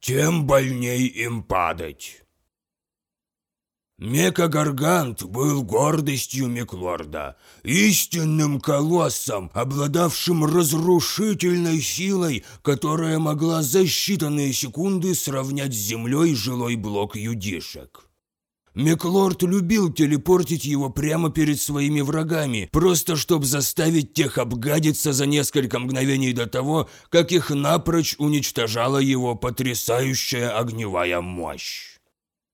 тем больней им падать. Мекагаргант был гордостью Меклорда, истинным колоссом, обладавшим разрушительной силой, которая могла за считанные секунды сравнять с землей жилой блок юдишек. Меклорд любил телепортить его прямо перед своими врагами, просто чтобы заставить тех обгадиться за несколько мгновений до того, как их напрочь уничтожала его потрясающая огневая мощь.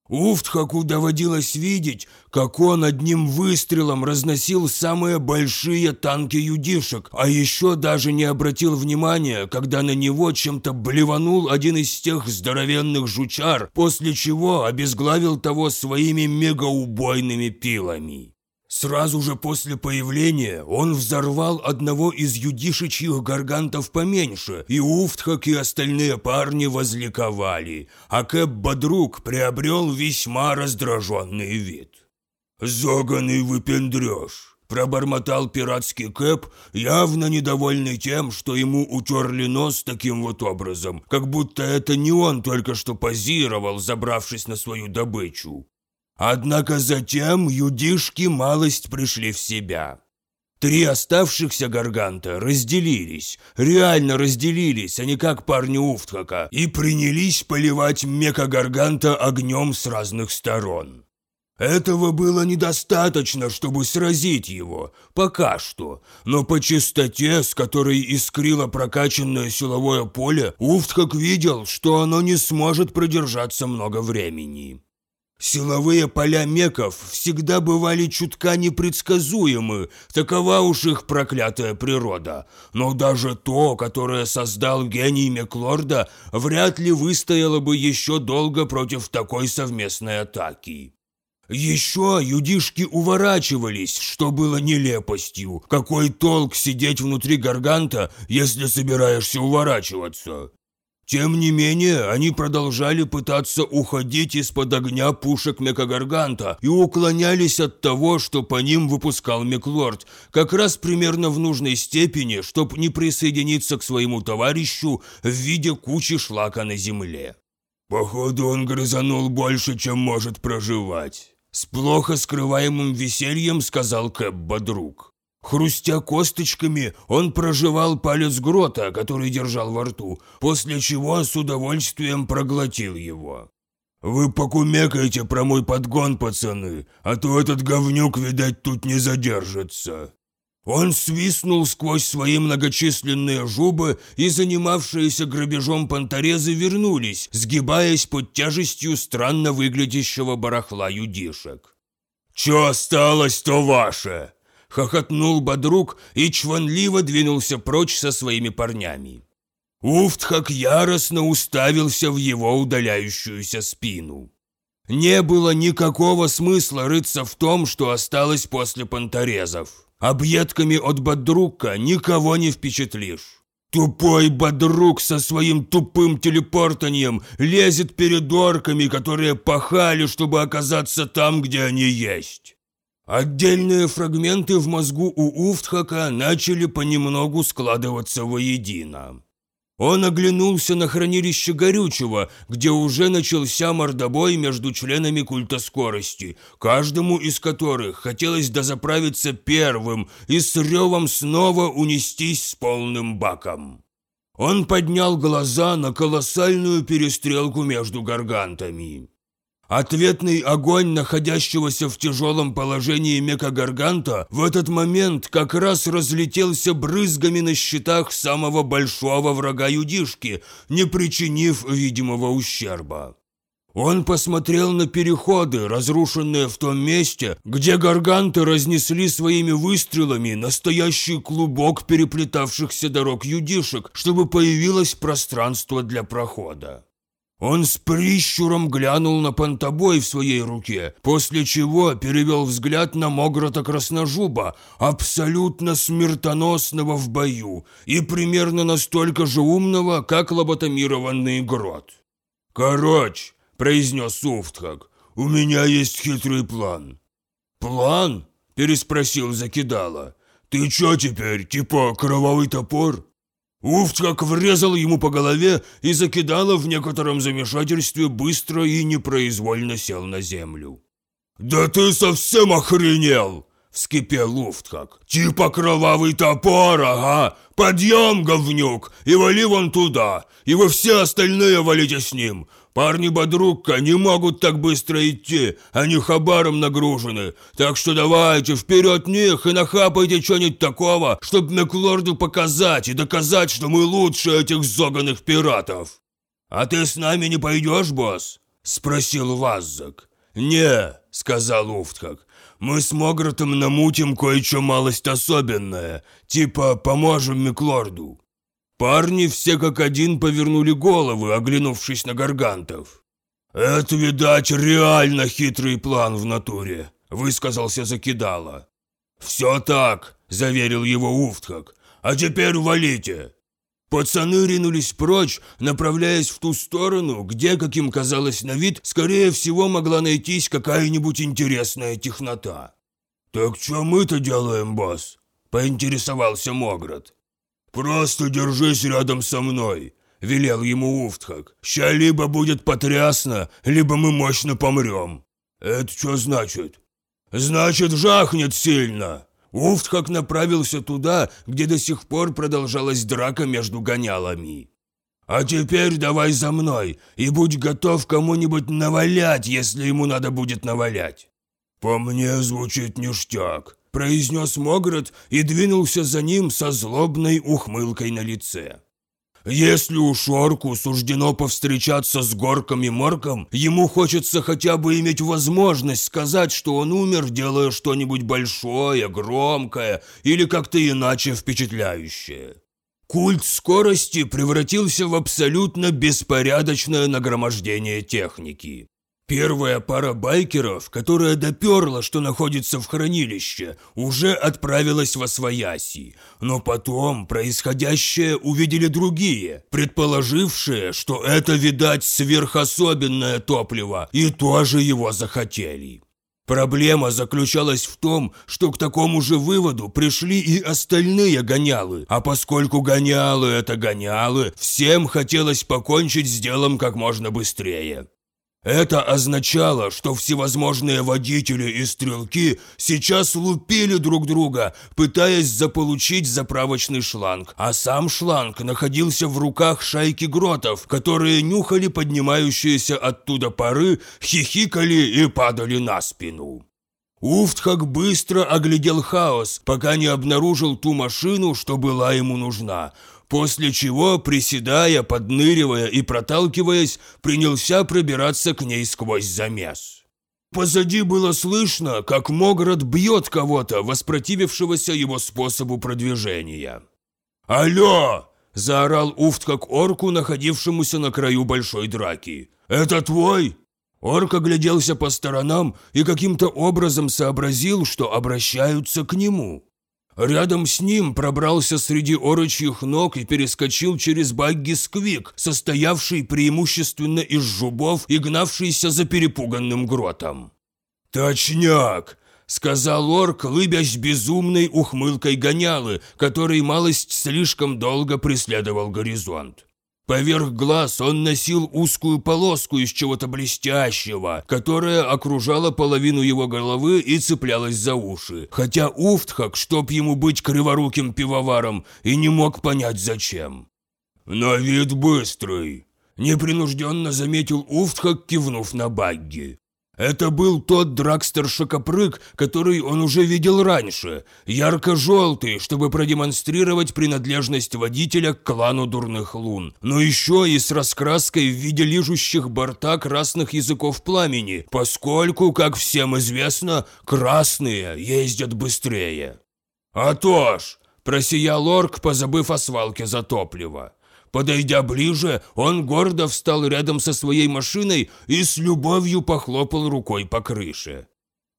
Уфтхаку доводилось видеть, как он одним выстрелом разносил самые большие танки юдишек, а еще даже не обратил внимания, когда на него чем-то блеванул один из тех здоровенных жучар, после чего обезглавил того своими мегаубойными пилами. Сразу же после появления он взорвал одного из юдишечьих гаргантов поменьше, и Уфтхак и остальные парни возликовали, а Кэп Бодрук приобрел весьма раздраженный вид. «Заганый выпендрёж!» – пробормотал пиратский Кэп, явно недовольный тем, что ему утерли нос таким вот образом, как будто это не он только что позировал, забравшись на свою добычу. Однако затем юдишки малость пришли в себя. Три оставшихся гарганта разделились, реально разделились, а не как парни Уфтхака, и принялись поливать мека-гарганта огнем с разных сторон. Этого было недостаточно, чтобы сразить его, пока что, но по частоте, с которой искрило прокачанное силовое поле, Уфтхак видел, что оно не сможет продержаться много времени. Силовые поля меков всегда бывали чутка непредсказуемы, такова уж их проклятая природа. Но даже то, которое создал гений Меклорда, вряд ли выстояло бы еще долго против такой совместной атаки. Еще юдишки уворачивались, что было нелепостью. Какой толк сидеть внутри гарганта, если собираешься уворачиваться? Тем не менее, они продолжали пытаться уходить из-под огня пушек Мекагарганта и уклонялись от того, что по ним выпускал Меклорд, как раз примерно в нужной степени, чтобы не присоединиться к своему товарищу в виде кучи шлака на земле. «Походу, он грызанул больше, чем может проживать», – с плохо скрываемым весельем сказал Кэп Бодрук. Хрустя косточками, он прожевал палец грота, который держал во рту, после чего с удовольствием проглотил его. «Вы покумекайте про мой подгон, пацаны, а то этот говнюк, видать, тут не задержится». Он свистнул сквозь свои многочисленные жубы, и занимавшиеся грабежом понторезы вернулись, сгибаясь под тяжестью странно выглядящего барахла юдишек. «Чё осталось, то ваше!» Хохотнул Бодрук и чванливо двинулся прочь со своими парнями. Уфтхак яростно уставился в его удаляющуюся спину. Не было никакого смысла рыться в том, что осталось после понторезов. Объедками от Бодрука никого не впечатлишь. Тупой Бодрук со своим тупым телепортанием лезет перед орками, которые пахали, чтобы оказаться там, где они есть. Отдельные фрагменты в мозгу у Уфтхака начали понемногу складываться воедино. Он оглянулся на хранилище горючего, где уже начался мордобой между членами культа скорости, каждому из которых хотелось дозаправиться первым и с ревом снова унестись с полным баком. Он поднял глаза на колоссальную перестрелку между гаргантами. Ответный огонь находящегося в тяжелом положении Мекагарганта в этот момент как раз разлетелся брызгами на щитах самого большого врага Юдишки, не причинив видимого ущерба. Он посмотрел на переходы, разрушенные в том месте, где гарганты разнесли своими выстрелами настоящий клубок переплетавшихся дорог юдишек, чтобы появилось пространство для прохода. Он с прищуром глянул на понтобой в своей руке, после чего перевел взгляд на Могрота Красножуба, абсолютно смертоносного в бою и примерно настолько же умного, как лоботомированный Грот. «Короче», – произнес Уфтхак, – «у меня есть хитрый план». «План?» – переспросил Закидала. «Ты чё теперь, типа кровавый топор?» Уфтхак врезал ему по голове и закидало в некотором замешательстве быстро и непроизвольно сел на землю. «Да ты совсем охренел!» – вскипел Уфтхак. «Типа кровавый топор, ага! Подъем, говнюк, и вали вон туда, и вы все остальные валите с ним! Парни Бодрукка не могут так быстро идти, они хабаром нагружены, так что давайте вперед них и нахапайте что-нибудь такого, чтобы Меклорду показать и доказать, что мы лучше этих зоганых пиратов!» «А ты с нами не пойдешь, босс?» – спросил Ваззак. «Не», — сказал Уфтхак, — «мы с Могратом намутим кое-что малость особенное, типа поможем Миклорду». Парни все как один повернули головы, оглянувшись на гаргантов. «Это, видать, реально хитрый план в натуре», — высказался Закидала. «Все так», — заверил его Уфтхак, — «а теперь валите». Пацаны ринулись прочь, направляясь в ту сторону, где, как им казалось на вид, скорее всего могла найтись какая-нибудь интересная технота. «Так что мы-то делаем, босс?» – поинтересовался Моград. «Просто держись рядом со мной», – велел ему Уфтхак. «Ща либо будет потрясно, либо мы мощно помрем». «Это что значит?» «Значит, жахнет сильно», Уфтхак направился туда, где до сих пор продолжалась драка между гонялами. «А теперь давай за мной и будь готов кому-нибудь навалять, если ему надо будет навалять». «По мне звучит ништяк», – произнес Могрот и двинулся за ним со злобной ухмылкой на лице. Если у Шорку суждено повстречаться с Горком и Морком, ему хочется хотя бы иметь возможность сказать, что он умер, делая что-нибудь большое, громкое или как-то иначе впечатляющее. Культ скорости превратился в абсолютно беспорядочное нагромождение техники. Первая пара байкеров, которая доперла, что находится в хранилище, уже отправилась во свояси. Но потом происходящее увидели другие, предположившие, что это, видать, сверхособенное топливо, и тоже его захотели. Проблема заключалась в том, что к такому же выводу пришли и остальные гонялы, а поскольку гонялы – это гонялы, всем хотелось покончить с делом как можно быстрее. Это означало, что всевозможные водители и стрелки сейчас лупили друг друга, пытаясь заполучить заправочный шланг, а сам шланг находился в руках шайки гротов, которые нюхали поднимающиеся оттуда пары, хихикали и падали на спину. Уфтхак быстро оглядел хаос, пока не обнаружил ту машину, что была ему нужна – после чего, приседая, подныривая и проталкиваясь, принялся пробираться к ней сквозь замес. Позади было слышно, как Моград бьет кого-то, воспротивившегося его способу продвижения. «Алло!» – заорал Уфт как орку, находившемуся на краю большой драки. «Это твой?» Орк огляделся по сторонам и каким-то образом сообразил, что обращаются к нему. Рядом с ним пробрался среди орочьих ног и перескочил через багги сквик, состоявший преимущественно из жубов и гнавшийся за перепуганным гротом. «Точняк!» – сказал орк, лыбясь безумной ухмылкой гонялы, который малость слишком долго преследовал горизонт. Поверх глаз он носил узкую полоску из чего-то блестящего, которая окружала половину его головы и цеплялась за уши. Хотя Уфтхак, чтоб ему быть криворуким пивоваром, и не мог понять зачем. «На вид быстрый», – непринужденно заметил Уфтхак, кивнув на Багги. Это был тот дракстер-шокопрыг, который он уже видел раньше, ярко-желтый, чтобы продемонстрировать принадлежность водителя к клану дурных лун, но еще и с раскраской в виде лижущих борта красных языков пламени, поскольку, как всем известно, красные ездят быстрее. «А то ж!» – просиял орк, позабыв о свалке за топливо. Подойдя ближе, он гордо встал рядом со своей машиной и с любовью похлопал рукой по крыше.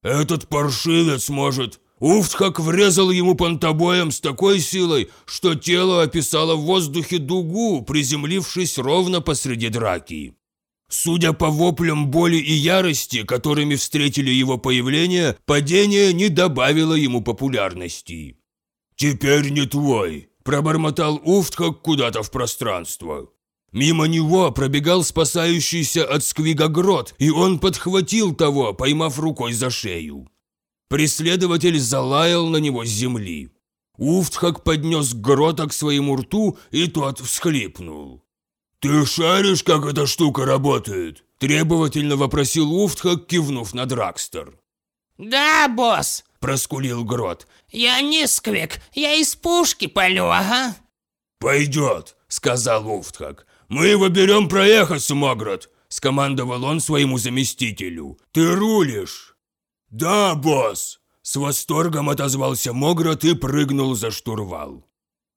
«Этот паршивец может...» Уфтхак врезал ему понтобоем с такой силой, что тело описало в воздухе дугу, приземлившись ровно посреди драки. Судя по воплям боли и ярости, которыми встретили его появление, падение не добавило ему популярности. «Теперь не твой», Пробормотал Уфтхак куда-то в пространство. Мимо него пробегал спасающийся от сквига грот, и он подхватил того, поймав рукой за шею. Преследователь залаял на него с земли. Уфтхак поднес грота к своему рту, и тот всхлипнул. «Ты шаришь, как эта штука работает?» – требовательно вопросил Уфтхак, кивнув на Дракстер. «Да, босс!» – проскулил Грот. «Я не сквик, я из пушки полю, ага!» «Пойдет!» – сказал Уфтхак. «Мы его берем проехать, Сумаград!» – скомандовал он своему заместителю. «Ты рулишь!» «Да, босс!» – с восторгом отозвался Могрот и прыгнул за штурвал.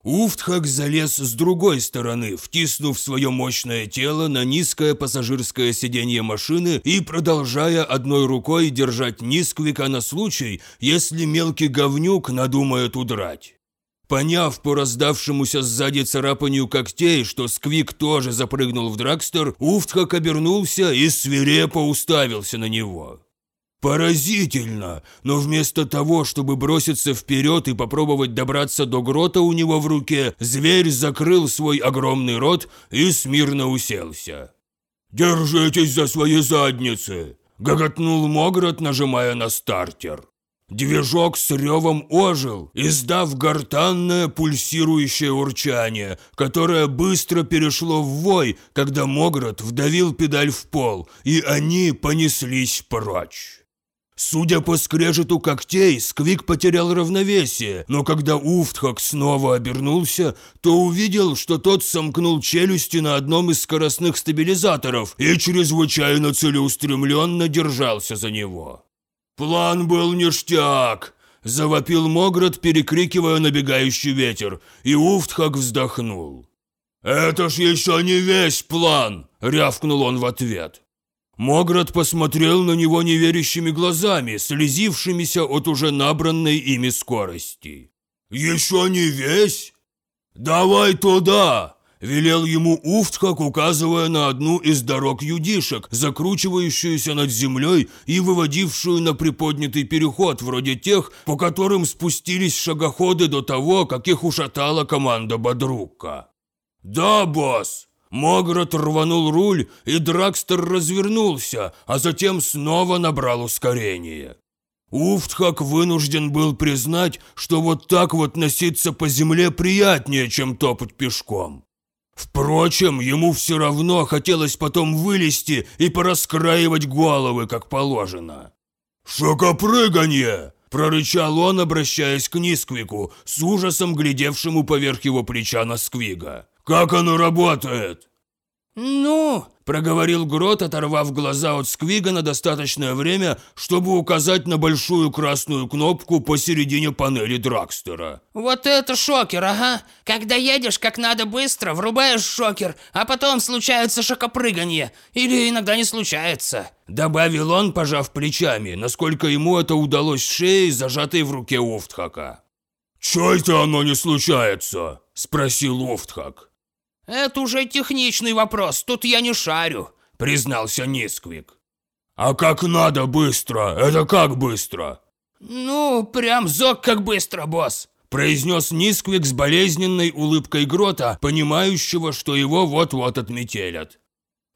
Уфтхак залез с другой стороны, втиснув свое мощное тело на низкое пассажирское сиденье машины и продолжая одной рукой держать Нисквика на случай, если мелкий говнюк надумает удрать. Поняв по раздавшемуся сзади царапанию когтей, что Сквик тоже запрыгнул в Дракстер, Уфтхак обернулся и свирепо уставился на него. Поразительно, но вместо того, чтобы броситься вперед и попробовать добраться до грота у него в руке, зверь закрыл свой огромный рот и смирно уселся. «Держитесь за свои задницы!» – гоготнул Могрот, нажимая на стартер. Движок с ревом ожил, издав гортанное пульсирующее урчание, которое быстро перешло в вой, когда Могрот вдавил педаль в пол, и они понеслись прочь. Судя по скрежету когтей, Сквик потерял равновесие, но когда Уфтхак снова обернулся, то увидел, что тот сомкнул челюсти на одном из скоростных стабилизаторов и чрезвычайно целеустремленно держался за него. «План был ништяк!» – завопил Могрот, перекрикивая набегающий ветер, и Уфтхак вздохнул. «Это ж еще не весь план!» – рявкнул он в ответ. Моград посмотрел на него неверящими глазами, слезившимися от уже набранной ими скорости. «Еще не весь? Давай туда!» Велел ему Уфтхак, указывая на одну из дорог юдишек, закручивающуюся над землей и выводившую на приподнятый переход, вроде тех, по которым спустились шагоходы до того, как их ушатала команда Бодрука. «Да, босс!» Могрот рванул руль, и Дракстер развернулся, а затем снова набрал ускорение. Уфтхак вынужден был признать, что вот так вот носиться по земле приятнее, чем топать пешком. Впрочем, ему все равно хотелось потом вылезти и пораскраивать головы, как положено. «Шокопрыганье!» – прорычал он, обращаясь к Нисквику, с ужасом глядевшему поверх его плеча на Сквига. Как оно работает?» «Ну?» – проговорил Грот, оторвав глаза от Сквига на достаточное время, чтобы указать на большую красную кнопку посередине панели Дракстера. «Вот это шокер, ага! Когда едешь как надо быстро, врубаешь шокер, а потом случается шокопрыганье. Или иногда не случается». Добавил он, пожав плечами, насколько ему это удалось шеей, зажатой в руке Офтхака. «Чё это оно не случается?» – спросил Офтхак. «Это уже техничный вопрос, тут я не шарю», – признался Нисквик. «А как надо быстро? Это как быстро?» «Ну, прям зок как быстро, босс», – произнес Нисквик с болезненной улыбкой Грота, понимающего, что его вот-вот отметелят.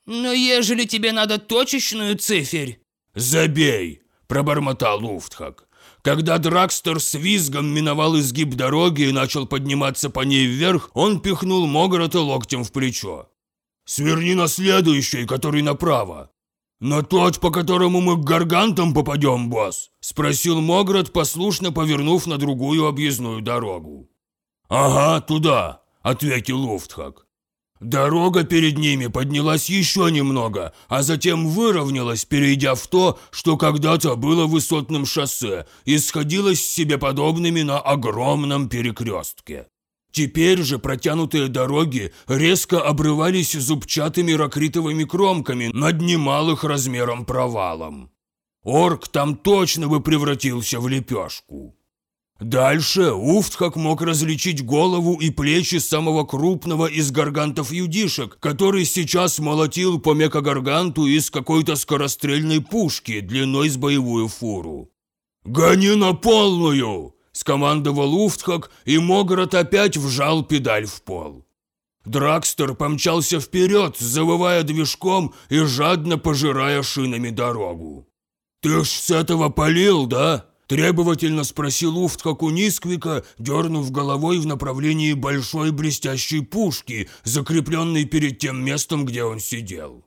«Но ежели тебе надо точечную циферь...» «Забей!» – пробормотал Уфтхак. Когда Дракстер с визгом миновал изгиб дороги и начал подниматься по ней вверх, он пихнул Могорота локтем в плечо. «Сверни на следующий, который направо». «На тот, по которому мы к гаргантам попадем, босс?» – спросил Могрот, послушно повернув на другую объездную дорогу. «Ага, туда», – ответил Луфтхак. Дорога перед ними поднялась еще немного, а затем выровнялась, перейдя в то, что когда-то было высотным шоссе и сходилось с себе подобными на огромном перекрестке. Теперь же протянутые дороги резко обрывались зубчатыми ракритовыми кромками над немалых размером провалом. Орк там точно бы превратился в лепешку. Дальше Уфтхак мог различить голову и плечи самого крупного из гаргантов-юдишек, который сейчас молотил по мекагарганту из какой-то скорострельной пушки длиной с боевую фуру. «Гони на полную!» – скомандовал Уфтхак, и Могрот опять вжал педаль в пол. Дракстер помчался вперед, завывая движком и жадно пожирая шинами дорогу. «Ты ж с этого полил, да?» – требовательно спросил Уфтхак у Нисквика, дернув головой в направлении большой блестящей пушки, закрепленной перед тем местом, где он сидел.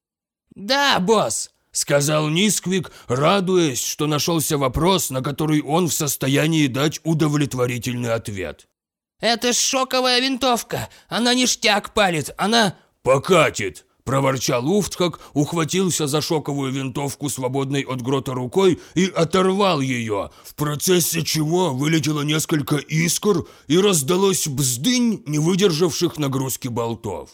«Да, босс!» – сказал Нисквик, радуясь, что нашелся вопрос, на который он в состоянии дать удовлетворительный ответ. «Это шоковая винтовка! Она ништяк палит! Она...» «Покатит!» – проворчал Уфтхак, ухватился за шоковую винтовку свободной от грота рукой и оторвал ее, в процессе чего вылетело несколько искр и раздалось бздынь, не выдержавших нагрузки болтов.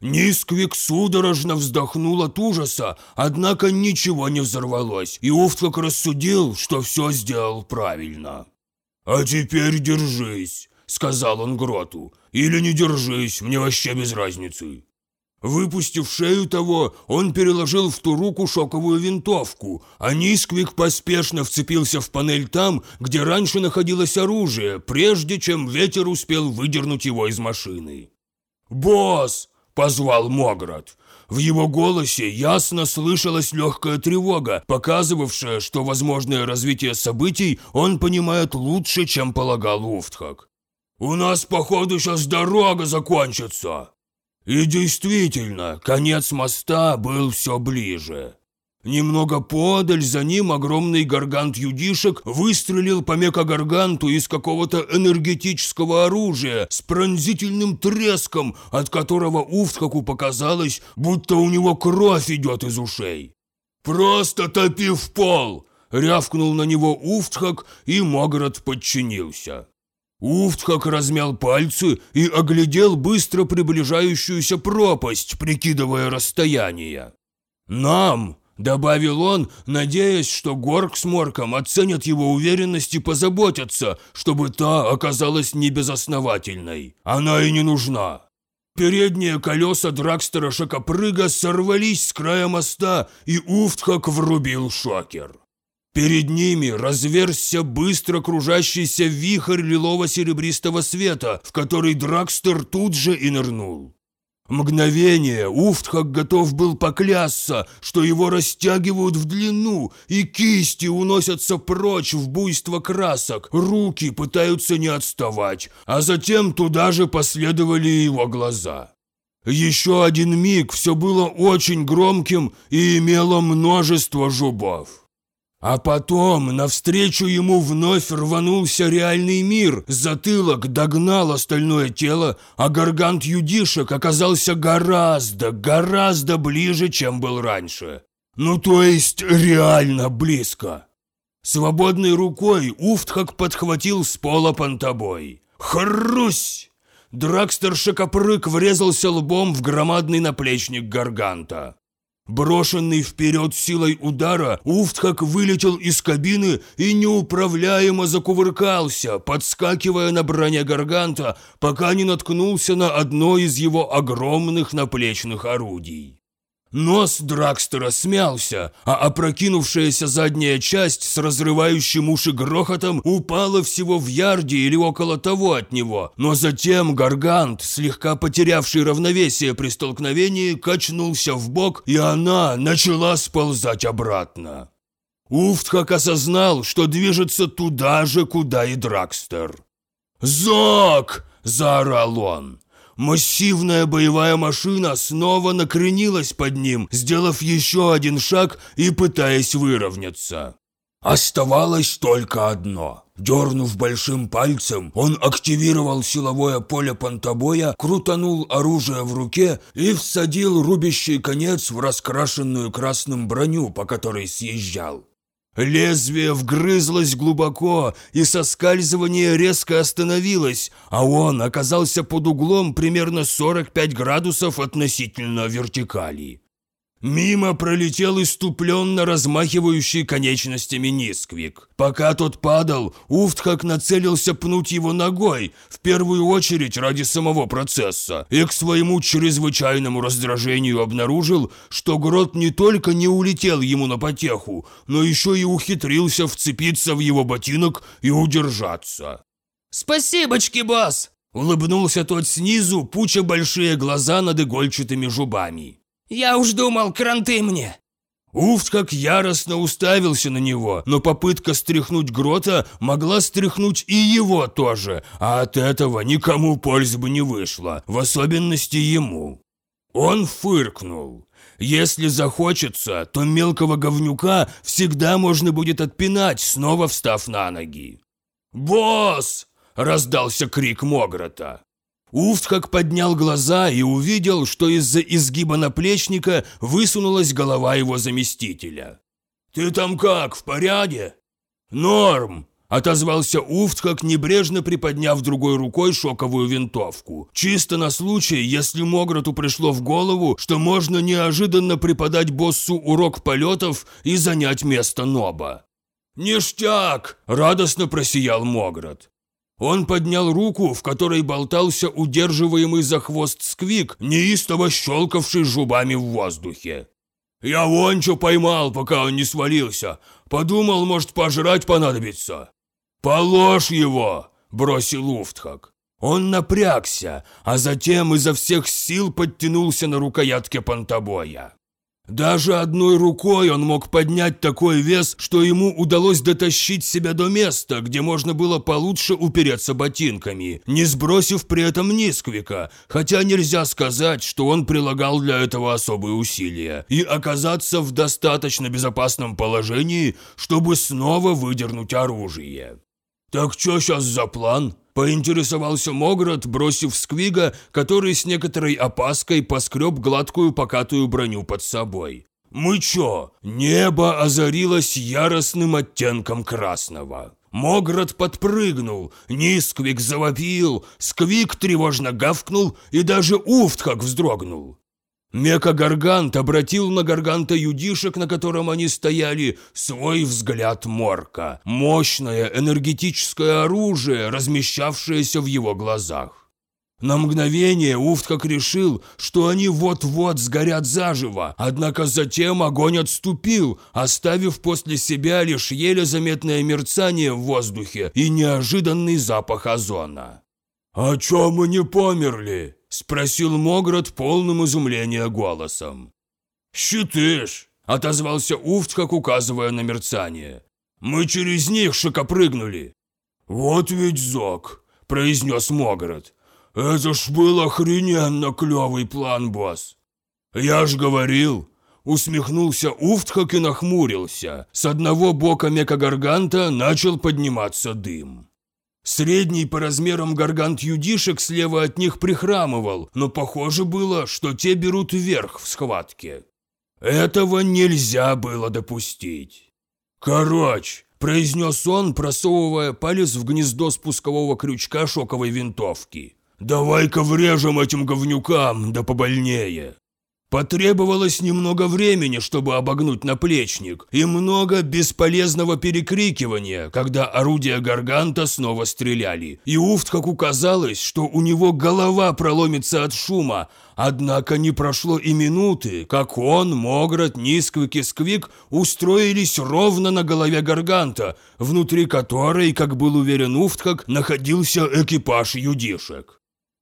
Нисквик судорожно вздохнул от ужаса, однако ничего не взорвалось, и Уфтхак рассудил, что все сделал правильно. «А теперь держись!» сказал он Гроту. «Или не держись, мне вообще без разницы». Выпустив шею того, он переложил в ту руку шоковую винтовку, а Нисквик поспешно вцепился в панель там, где раньше находилось оружие, прежде чем ветер успел выдернуть его из машины. «Босс!» – позвал Моград. В его голосе ясно слышалась легкая тревога, показывавшая, что возможное развитие событий он понимает лучше, чем полагал Уфтхак. «У нас, походу, сейчас дорога закончится!» И действительно, конец моста был все ближе. Немного подаль за ним огромный гаргант юдишек выстрелил по мекагарганту из какого-то энергетического оружия с пронзительным треском, от которого Уфтхаку показалось, будто у него кровь идет из ушей. «Просто топи в пол!» – рявкнул на него Уфтхак, и Моград подчинился. Уфтхак размял пальцы и оглядел быстро приближающуюся пропасть, прикидывая расстояние. «Нам!» – добавил он, надеясь, что Горк с Морком оценят его уверенность и позаботятся, чтобы та оказалась небезосновательной. Она и не нужна. Передние колеса Дракстера Шакопрыга сорвались с края моста, и Уфтхак врубил шокер. Перед ними разверзся быстро кружащийся вихрь лилово-серебристого света, в который Дракстер тут же и нырнул. Мгновение Уфтхак готов был поклясться, что его растягивают в длину, и кисти уносятся прочь в буйство красок, руки пытаются не отставать, а затем туда же последовали его глаза. Еще один миг все было очень громким и имело множество жубов. А потом навстречу ему вновь рванулся реальный мир, затылок догнал остальное тело, а гаргант юдишек оказался гораздо, гораздо ближе, чем был раньше. Ну то есть реально близко. Свободной рукой Уфтхак подхватил с пола понтобой. Хрусь! Дракстер Шакопрык врезался лбом в громадный наплечник гарганта. Брошенный вперед силой удара, Уфтхак вылетел из кабины и неуправляемо закувыркался, подскакивая на броне Гарганта, пока не наткнулся на одно из его огромных наплечных орудий. Нос Дракстера смялся, а опрокинувшаяся задняя часть с разрывающим уши грохотом упала всего в ярде или около того от него. Но затем Гаргант, слегка потерявший равновесие при столкновении, качнулся в бок, и она начала сползать обратно. Уфтхак осознал, что движется туда же, куда и Дракстер. «Зок!» – заорал он. Массивная боевая машина снова накренилась под ним, сделав еще один шаг и пытаясь выровняться. Оставалось только одно. Дернув большим пальцем, он активировал силовое поле понтобоя, крутанул оружие в руке и всадил рубящий конец в раскрашенную красным броню, по которой съезжал. Лезвие вгрызлось глубоко, и соскальзывание резко остановилось, а он оказался под углом примерно 45 градусов относительно вертикали. Мимо пролетел иступленно размахивающий конечностями Нисквик. Пока тот падал, Уфтхак нацелился пнуть его ногой, в первую очередь ради самого процесса, и к своему чрезвычайному раздражению обнаружил, что Грот не только не улетел ему на потеху, но еще и ухитрился вцепиться в его ботинок и удержаться. «Спасибочки, босс!» Улыбнулся тот снизу, пуча большие глаза над игольчатыми жубами. «Я уж думал, кранты мне!» Уфт как яростно уставился на него, но попытка стряхнуть Грота могла стряхнуть и его тоже, а от этого никому пользы бы не вышло, в особенности ему. Он фыркнул. Если захочется, то мелкого говнюка всегда можно будет отпинать, снова встав на ноги. «Босс!» – раздался крик Могрота. Уфтхак поднял глаза и увидел, что из-за изгиба наплечника высунулась голова его заместителя. «Ты там как, в порядке?» «Норм», – отозвался Уфтхак, небрежно приподняв другой рукой шоковую винтовку. Чисто на случай, если Мограту пришло в голову, что можно неожиданно преподать боссу урок полетов и занять место Ноба. «Ништяк!» – радостно просиял Мограт. Он поднял руку, в которой болтался удерживаемый за хвост сквик, неистово щелкавший зубами в воздухе. «Я вон что поймал, пока он не свалился. Подумал, может, пожрать понадобится». «Положь его!» – бросил Уфтхак. Он напрягся, а затем изо всех сил подтянулся на рукоятке понтобоя. Даже одной рукой он мог поднять такой вес, что ему удалось дотащить себя до места, где можно было получше упереться ботинками, не сбросив при этом Нисквика, хотя нельзя сказать, что он прилагал для этого особые усилия, и оказаться в достаточно безопасном положении, чтобы снова выдернуть оружие. «Так что сейчас за план?» Поинтересовался Могрот, бросив Сквига, который с некоторой опаской поскреб гладкую покатую броню под собой. «Мы чё?» Небо озарилось яростным оттенком красного. Могрот подпрыгнул, Нисквик завопил, Сквик тревожно гавкнул и даже Уфт как вздрогнул. Мека-гаргант обратил на гарганта юдишек, на котором они стояли, свой взгляд морка. Мощное энергетическое оружие, размещавшееся в его глазах. На мгновение Уфт как решил, что они вот-вот сгорят заживо, однако затем огонь отступил, оставив после себя лишь еле заметное мерцание в воздухе и неожиданный запах озона. «А чё мы не померли?» – спросил Могрот полным изумления голосом. «Щитыш!» – отозвался Уфт, как указывая на мерцание. «Мы через них шикопрыгнули!» «Вот ведь зок!» – произнес Могрот. «Это ж был охрененно клёвый план, босс!» «Я ж говорил!» Усмехнулся Уфтхак и нахмурился. С одного бока мекагарганта начал подниматься дым. Средний по размерам гаргант юдишек слева от них прихрамывал, но похоже было, что те берут вверх в схватке. Этого нельзя было допустить. «Короче», – произнес он, просовывая палец в гнездо спускового крючка шоковой винтовки. «Давай-ка врежем этим говнюкам, да побольнее». Потребовалось немного времени, чтобы обогнуть наплечник, и много бесполезного перекрикивания, когда орудия Гарганта снова стреляли. И Уфт, как указалось, что у него голова проломится от шума, однако не прошло и минуты, как он, Могрот, Нисквик и Сквик устроились ровно на голове Гарганта, внутри которой, как был уверен Уфткак, находился экипаж юдишек.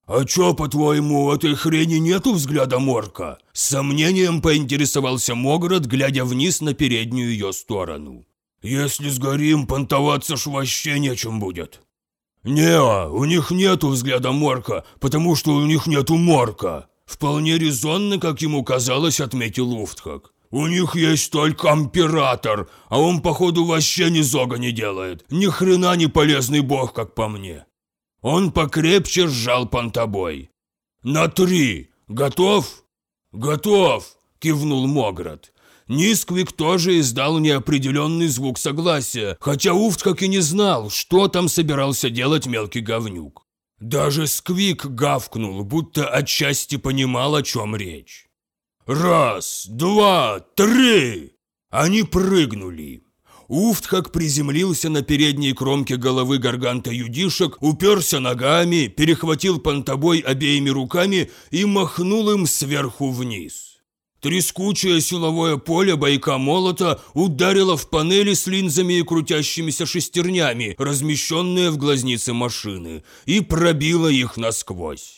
«А чё, по-твоему, этой хрени нету взгляда морка?» С сомнением поинтересовался Могрот, глядя вниз на переднюю ее сторону. «Если сгорим, понтоваться ж вообще нечем будет». «Не, у них нету взгляда морка, потому что у них нету морка», вполне резонно, как ему казалось, отметил Уфтхак. «У них есть только император, а он, походу, вообще ни зога не делает. Ни хрена не полезный бог, как по мне». Он покрепче сжал понтобой. «На три! Готов?» «Готов!» – кивнул Могрот. Нисквик тоже издал неопределенный звук согласия, хотя Уфт как и не знал, что там собирался делать мелкий говнюк. Даже Сквик гавкнул, будто отчасти понимал, о чем речь. Раз, два, три! Они прыгнули. Уфтхак приземлился на передней кромке головы гарганта юдишек, уперся ногами, перехватил понтобой обеими руками и махнул им сверху вниз. Трескучее силовое поле бойка молота ударило в панели с линзами и крутящимися шестернями, размещенные в глазнице машины, и пробило их насквозь.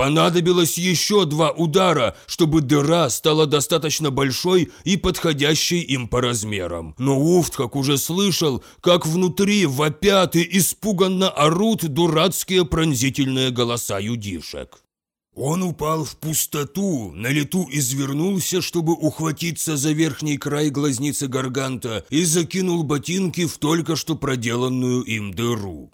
Понадобилось еще два удара, чтобы дыра стала достаточно большой и подходящей им по размерам. Но Уфтхак уже слышал, как внутри вопят и испуганно орут дурацкие пронзительные голоса юдишек. Он упал в пустоту, на лету извернулся, чтобы ухватиться за верхний край глазницы гарганта и закинул ботинки в только что проделанную им дыру.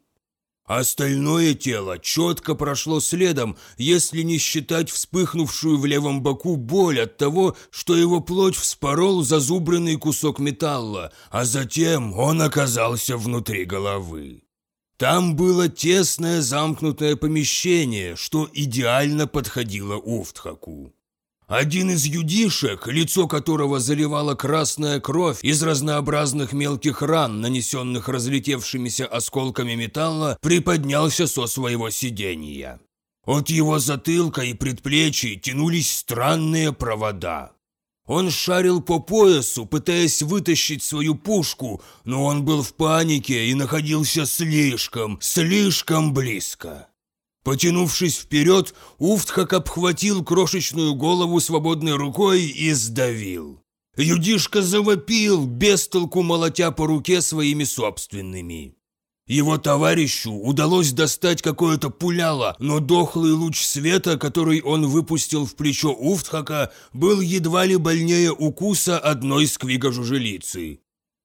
Остальное тело четко прошло следом, если не считать вспыхнувшую в левом боку боль от того, что его плоть вспорол зазубренный кусок металла, а затем он оказался внутри головы. Там было тесное замкнутое помещение, что идеально подходило Уфтхаку. Один из юдишек, лицо которого заливала красная кровь из разнообразных мелких ран, нанесенных разлетевшимися осколками металла, приподнялся со своего сидения. От его затылка и предплечий тянулись странные провода. Он шарил по поясу, пытаясь вытащить свою пушку, но он был в панике и находился слишком, слишком близко. Потянувшись вперед, Уфтхак обхватил крошечную голову свободной рукой и сдавил. Юдишка завопил, без толку молотя по руке своими собственными. Его товарищу удалось достать какое-то пуляло, но дохлый луч света, который он выпустил в плечо Уфтхака, был едва ли больнее укуса одной сквига-жужелицы.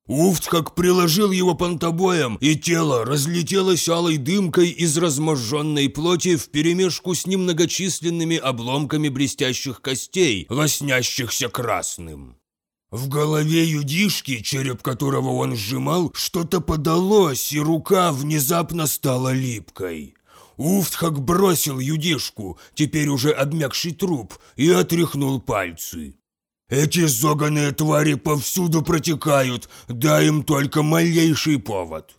Уфт как приложил его понтобоем, и тело разлетелось алой дымкой из разможженной плоти вперемешку с немногочисленными обломками блестящих костей, лоснящихся красным. В голове юдишки, череп которого он сжимал, что-то подалось, и рука внезапно стала липкой. Уфтхак бросил юдишку, теперь уже обмякший труп, и отряхнул пальцы. Эти зоганые твари повсюду протекают, дай им только малейший повод.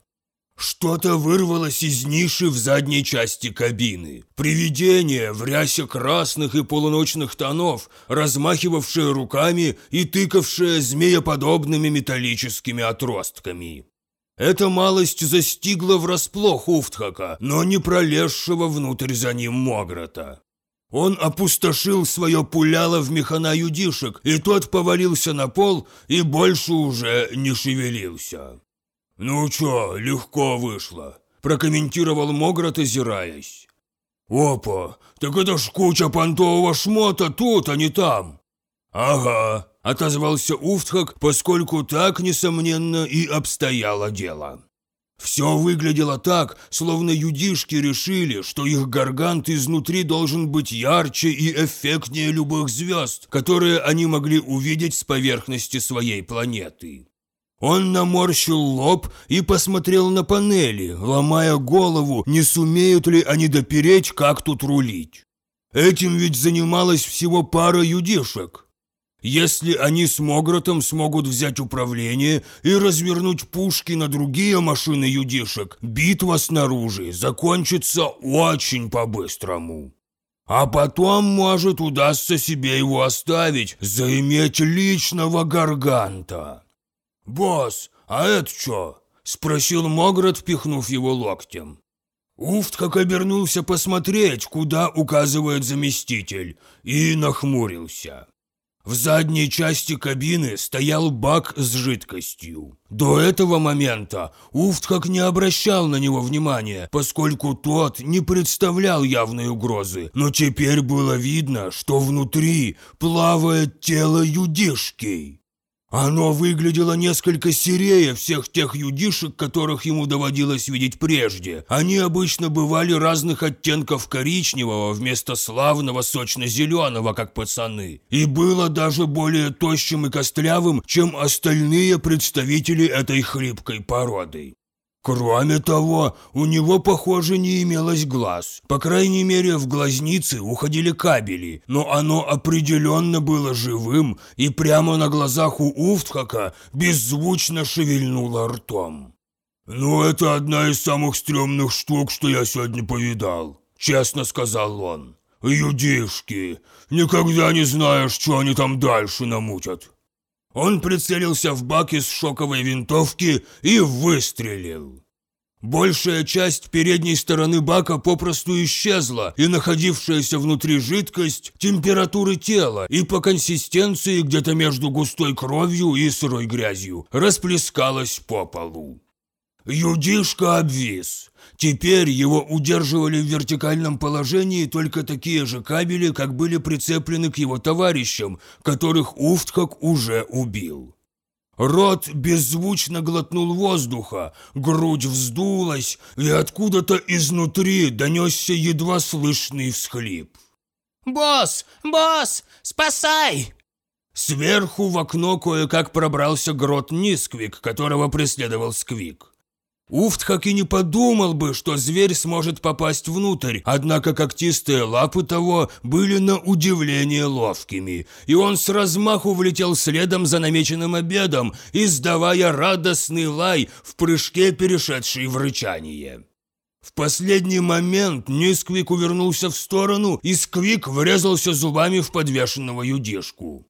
Что-то вырвалось из ниши в задней части кабины. Привидение в рясе красных и полуночных тонов, размахивавшее руками и тыкавшее змееподобными металлическими отростками. Эта малость застигла врасплох Уфтхака, но не пролезшего внутрь за ним Мограта. Он опустошил свое пуляло в механа юдишек, и тот повалился на пол и больше уже не шевелился. «Ну чё, легко вышло», – прокомментировал Могрот, озираясь. «Опа, так это ж куча понтового шмота тут, а не там». «Ага», – отозвался Уфтхак, поскольку так, несомненно, и обстояло дело. Все выглядело так, словно юдишки решили, что их гаргант изнутри должен быть ярче и эффектнее любых звезд, которые они могли увидеть с поверхности своей планеты. Он наморщил лоб и посмотрел на панели, ломая голову, не сумеют ли они допереть, как тут рулить. Этим ведь занималась всего пара юдишек. Если они с Могротом смогут взять управление и развернуть пушки на другие машины юдишек, битва снаружи закончится очень по-быстрому. А потом, может, удастся себе его оставить, заиметь личного гарганта. «Босс, а это что?» – спросил Могрот, пихнув его локтем. Уфт как обернулся посмотреть, куда указывает заместитель, и нахмурился. В задней части кабины стоял бак с жидкостью. До этого момента Уфтхак не обращал на него внимания, поскольку тот не представлял явной угрозы, но теперь было видно, что внутри плавает тело юдишки. Оно выглядело несколько серее всех тех юдишек, которых ему доводилось видеть прежде. Они обычно бывали разных оттенков коричневого вместо славного сочно-зеленого, как пацаны. И было даже более тощим и костлявым, чем остальные представители этой хлипкой породы. Кроме того, у него, похоже, не имелось глаз. По крайней мере, в глазницы уходили кабели, но оно определенно было живым и прямо на глазах у Уфтхака беззвучно шевельнуло ртом. «Ну, это одна из самых стрёмных штук, что я сегодня повидал», — честно сказал он. «Юдишки, никогда не знаешь, что они там дальше намутят». Он прицелился в бак из шоковой винтовки и выстрелил. Большая часть передней стороны бака попросту исчезла, и находившаяся внутри жидкость температуры тела и по консистенции где-то между густой кровью и сырой грязью расплескалась по полу. Юдишка обвис. Теперь его удерживали в вертикальном положении только такие же кабели, как были прицеплены к его товарищам, которых Уфтхак уже убил. Рот беззвучно глотнул воздуха, грудь вздулась, и откуда-то изнутри донесся едва слышный всхлип. «Босс! Босс! Спасай!» Сверху в окно кое-как пробрался грот Нисквик, которого преследовал Сквик. Уфтхак и не подумал бы, что зверь сможет попасть внутрь, однако когтистые лапы того были на удивление ловкими, и он с размаху влетел следом за намеченным обедом, издавая радостный лай в прыжке, перешедший в рычание. В последний момент Нисквик увернулся в сторону, и Сквик врезался зубами в подвешенного юдишку.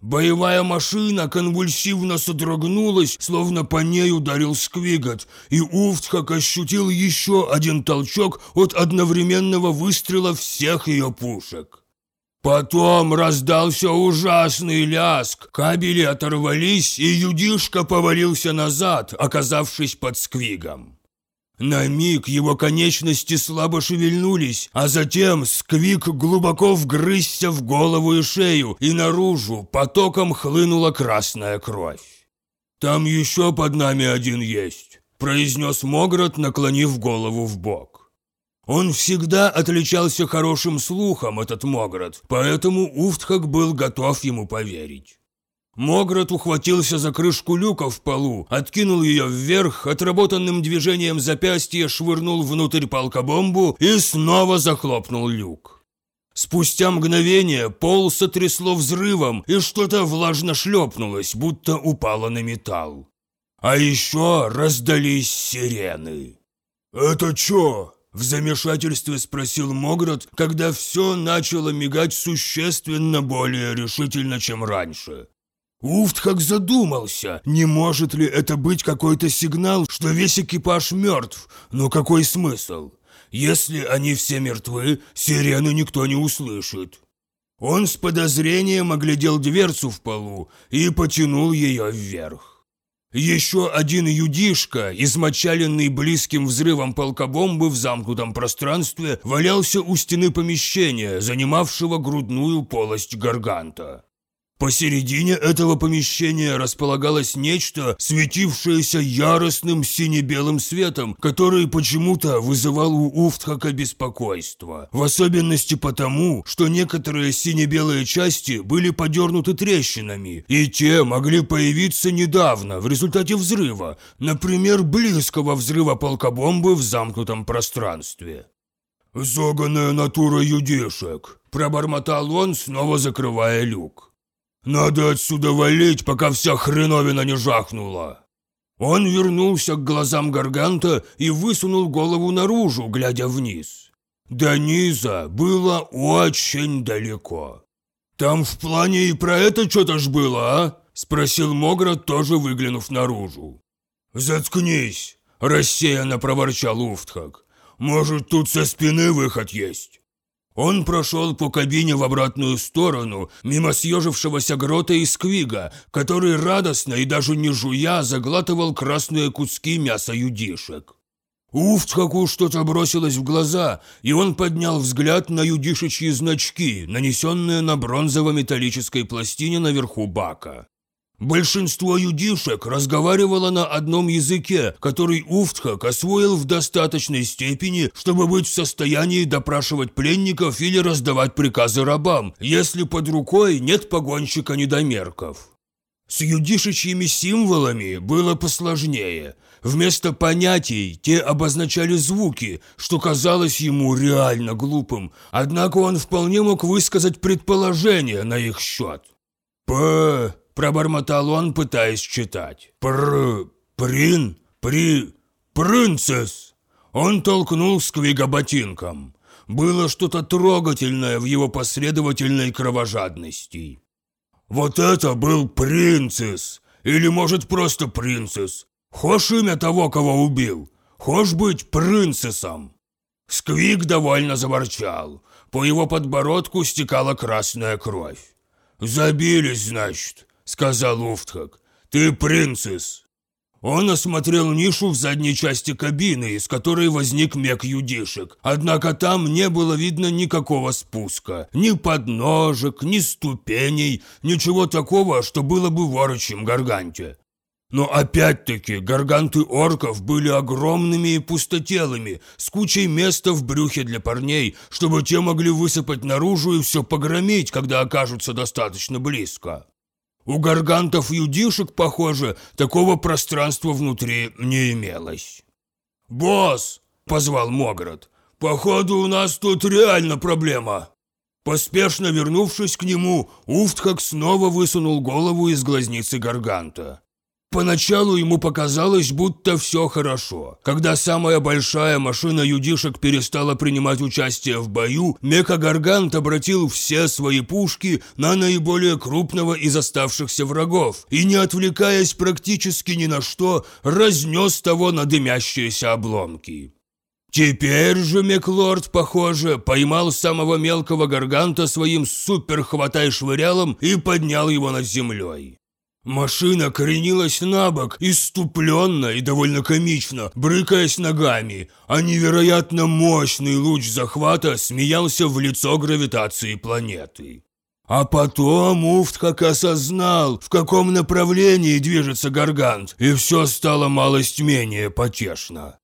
Боевая машина конвульсивно содрогнулась, словно по ней ударил сквигот, и Уфтхак ощутил еще один толчок от одновременного выстрела всех ее пушек. Потом раздался ужасный ляск, кабели оторвались, и юдишка повалился назад, оказавшись под сквигом. На миг его конечности слабо шевельнулись, а затем сквик глубоко вгрызся в голову и шею, и наружу потоком хлынула красная кровь. «Там еще под нами один есть», – произнес Могрот, наклонив голову в бок. Он всегда отличался хорошим слухом, этот Могрот, поэтому Уфтхак был готов ему поверить. Могрот ухватился за крышку люка в полу, откинул ее вверх, отработанным движением запястья швырнул внутрь палкобомбу и снова захлопнул люк. Спустя мгновение пол сотрясло взрывом, и что-то влажно шлепнулось, будто упало на металл. А еще раздались сирены. «Это чё?» – в замешательстве спросил Могрот, когда все начало мигать существенно более решительно, чем раньше. Уфт как задумался, не может ли это быть какой-то сигнал, что весь экипаж мертв, но какой смысл? Если они все мертвы, сирену никто не услышит. Он с подозрением оглядел дверцу в полу и потянул ее вверх. Еще один юдишка, измочаленный близким взрывом полкобомбы в замкнутом пространстве, валялся у стены помещения, занимавшего грудную полость гарганта. Посередине этого помещения располагалось нечто, светившееся яростным сине-белым светом, который почему-то вызывал у Уфтхака беспокойство. В особенности потому, что некоторые сине-белые части были подернуты трещинами, и те могли появиться недавно, в результате взрыва, например, близкого взрыва полкобомбы в замкнутом пространстве. «Зоганая натура юдешек», – пробормотал он, снова закрывая люк. «Надо отсюда валить, пока вся хреновина не жахнула!» Он вернулся к глазам Гарганта и высунул голову наружу, глядя вниз. До низа было очень далеко. «Там в плане и про это что-то ж было, а?» – спросил Могрот, тоже выглянув наружу. «Заткнись!» – рассеянно проворчал Уфтхак. «Может, тут со спины выход есть?» Он прошел по кабине в обратную сторону, мимо съежившегося грота и сквига, который радостно и даже не жуя заглатывал красные куски мяса юдишек. Уфтхаку что-то бросилось в глаза, и он поднял взгляд на юдишечьи значки, нанесенные на бронзово-металлической пластине наверху бака. Большинство юдишек разговаривало на одном языке, который Уфтхак освоил в достаточной степени, чтобы быть в состоянии допрашивать пленников или раздавать приказы рабам, если под рукой нет погонщика недомерков. С юдишечьими символами было посложнее. Вместо понятий те обозначали звуки, что казалось ему реально глупым, однако он вполне мог высказать предположение на их счет. «П...» – пробормотал он, пытаясь читать. «Пр... прин... при... принцесс!» Он толкнул Сквига ботинком. Было что-то трогательное в его последовательной кровожадности. «Вот это был принцесс! Или, может, просто принцесс! Хошь имя того, кого убил? Хошь быть принцессом?» Сквик довольно заворчал. По его подбородку стекала красная кровь. «Забились, значит», — сказал Уфтхак. «Ты принцесс». Он осмотрел нишу в задней части кабины, из которой возник мег юдишек. Однако там не было видно никакого спуска. Ни подножек, ни ступеней, ничего такого, что было бы в орочьем гарганте. Но опять-таки гарганты орков были огромными и пустотелыми, с кучей места в брюхе для парней, чтобы те могли высыпать наружу и все погромить, когда окажутся достаточно близко. У гаргантов-юдишек, похоже, такого пространства внутри не имелось. «Босс!» – позвал Могрот. «Походу, у нас тут реально проблема!» Поспешно вернувшись к нему, Уфтхак снова высунул голову из глазницы Гарганта. Поначалу ему показалось, будто все хорошо. Когда самая большая машина юдишек перестала принимать участие в бою, Мекагаргант обратил все свои пушки на наиболее крупного из оставшихся врагов и, не отвлекаясь практически ни на что, разнес того на дымящиеся обломки. Теперь же Меклорд, похоже, поймал самого мелкого гарганта своим супер-хватай-швырялом и поднял его над землей. Машина кренилась на бок, иступленно и довольно комично, брыкаясь ногами, а невероятно мощный луч захвата смеялся в лицо гравитации планеты. А потом Уфт как осознал, в каком направлении движется Гаргант, и все стало малость менее потешно.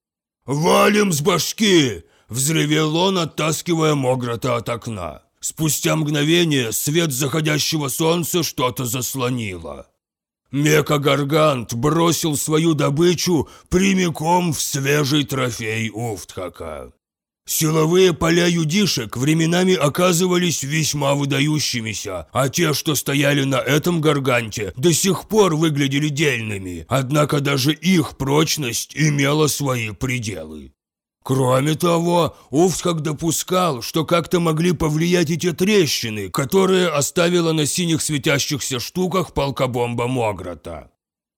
«Валим с башки!» – взревел он, оттаскивая Мограта от окна. Спустя мгновение свет заходящего солнца что-то заслонило. Мека-гаргант бросил свою добычу прямиком в свежий трофей Уфтхака. Силовые поля юдишек временами оказывались весьма выдающимися, а те, что стояли на этом гарганте, до сих пор выглядели дельными, однако даже их прочность имела свои пределы. Кроме того, Уфтхак допускал, что как-то могли повлиять и те трещины, которые оставила на синих светящихся штуках полкобомба Мограта.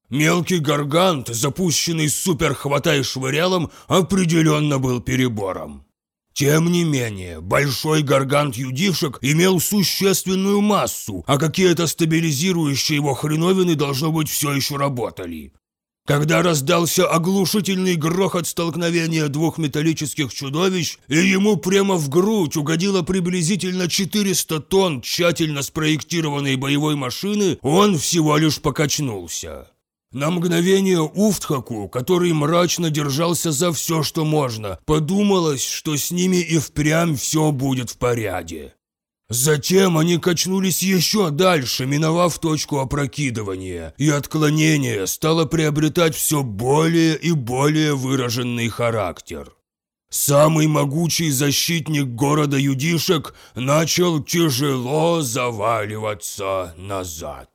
Мелкий гаргант, запущенный супер-хватай-швырялом, определенно был перебором. Тем не менее, большой гаргант юдишек имел существенную массу, а какие-то стабилизирующие его хреновины должно быть все еще работали. Когда раздался оглушительный грохот столкновения двух металлических чудовищ, и ему прямо в грудь угодило приблизительно 400 тонн тщательно спроектированной боевой машины, он всего лишь покачнулся. На мгновение Уфтхаку, который мрачно держался за все, что можно, подумалось, что с ними и впрямь все будет в порядке. Затем они качнулись еще дальше, миновав точку опрокидывания, и отклонение стало приобретать все более и более выраженный характер. Самый могучий защитник города Юдишек начал тяжело заваливаться назад.